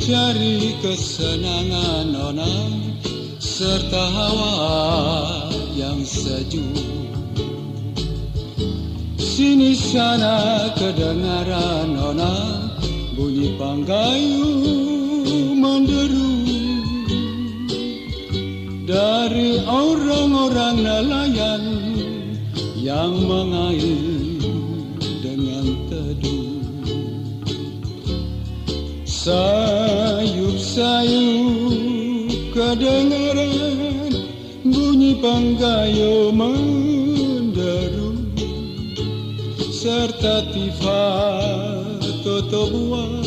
mencari kesenangan nona serta hawa yang sejuk. Sini sana kedengaran nona bunyi panggayu menderu. Dari orang-orang nelayan yang mengair dengan teduh sayup-sayup kedengaran bunyi panggayo menderu serta tifa toto buah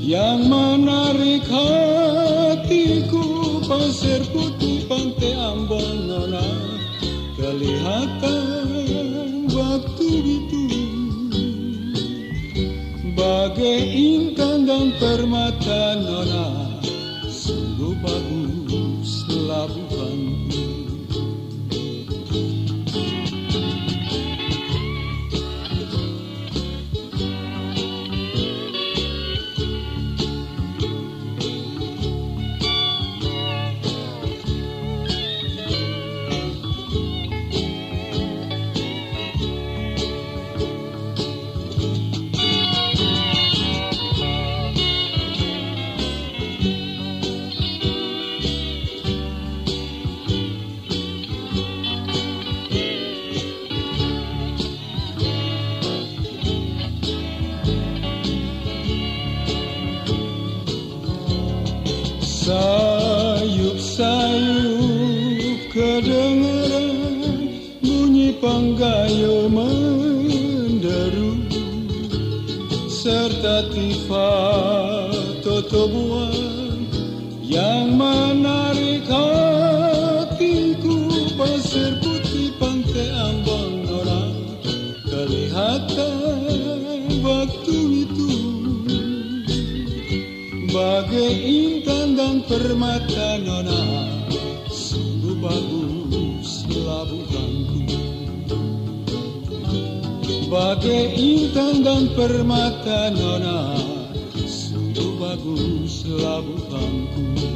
yang menarik hatiku. Pasir putih pantai Ambon nona kelihatan waktu itu. Bagai intan dan permata nona Sayup-sayup kedengaran bunyi panggayo menderu. Serta tifa toto buah yang menarik hatiku pasir putih pantai Ambon orang kelihatan waktu bagai intan dan permata nona sungguh bagus labuhanku bagai intan dan permata nona sungguh bagus labuhanku